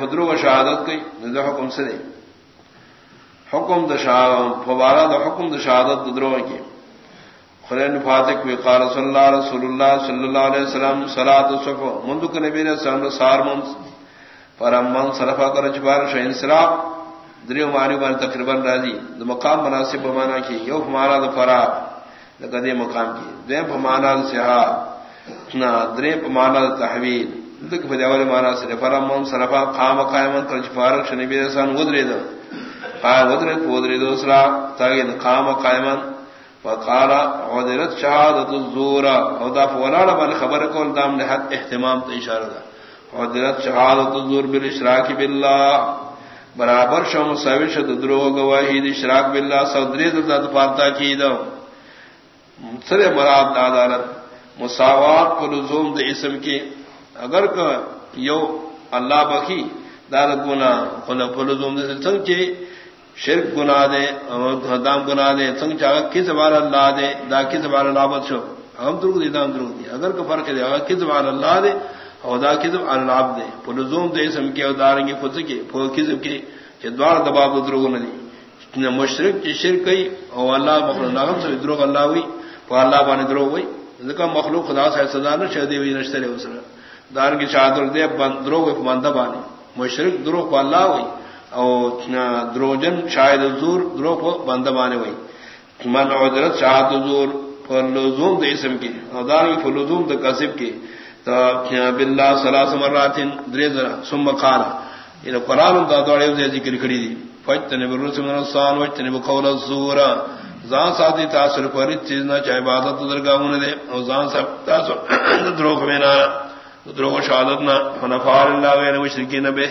خدرو و شہادت کی نظر حکم سے نہیں۔ حکم دشا فبارہ دا حکم د شہادت درو کی۔ خرین فاتق و قال صلی اللہ رسول اللہ صلی اللہ علیہ وسلم صلاۃ الصف مندک نبی نے سلام سار من فرم من صرفا کر چبار شین سراب دریو معنی بن تقریباً راضی۔ مقام مناسب بمانا کی، یو ہمارا د فرا۔ لقد مقام کی۔ دیم پمانا سہا نہ درے پمانا تحویل۔ دک بداول مانا سے فرمان سرفا قام قائما کر فارق نبی رسان ودری دو۔ قائم ودری ودری دوسرا تاگی قام قائما وقال عذرت شهادت الزور۔ او دا فولانا بل خبر کول دام نے حد اہتمام تو اشارہ دا۔ عذرت شهادت الزور بالاشراک بالله برابر شو مساوی شد درو گواہی دی اشراک بالله صدری ذات پارتا کی دو۔ سر مراد عدالت۔ مساوات کو لزوم دے اسم کی اگر کہ یو اللہ بخی دار گنا فلزوم سنگ چی شرک گنا دے دام گنا دے، سنگ چاہ کس بار اللہ دے، دا کس بار اللہ بت شو ہم درگ دی دام درگ دی اگر کو فرق دے کس بار اللہ دے او دا کس بار اللہ دے۔ فلزوم دے سم کے اداریں گے فت کے فل کس کے کہ دوار دباب درگ نہ دی مشرق کی شرک گئی او اللہ مخلوق سے دروغ اللہ ہوئی وہ اللہ بانے دروغ ہوئی۔ مخلوق خدا سے سزا نہ شہدی ہوئی رشتے اسرا دار کی چادر دے درو مندہ بانی مشرق درو کو اللہ ہوئی۔ او دروجن شاید زور درو کو بندہ بانے ہوئی۔ من عدرت شاہد زور فلزوم دے اسم کی او دار کی فلزوم دے قصب کی تو باللہ سلاس مراتن درے ذرا، ثم قال۔ یہ قرآن دا دوڑے دے ذکر کری دی۔ فجتنب الرسم من الصان وجتنب قول الزور۔ زان ساتھی تاثر پر چیز نہ چاہے عبادت درگاہوں دے او زان سب تاثر دروغ میں نہ۔ دروغ شہادت نہ فنفار اللہ غیر مشرکین بے۔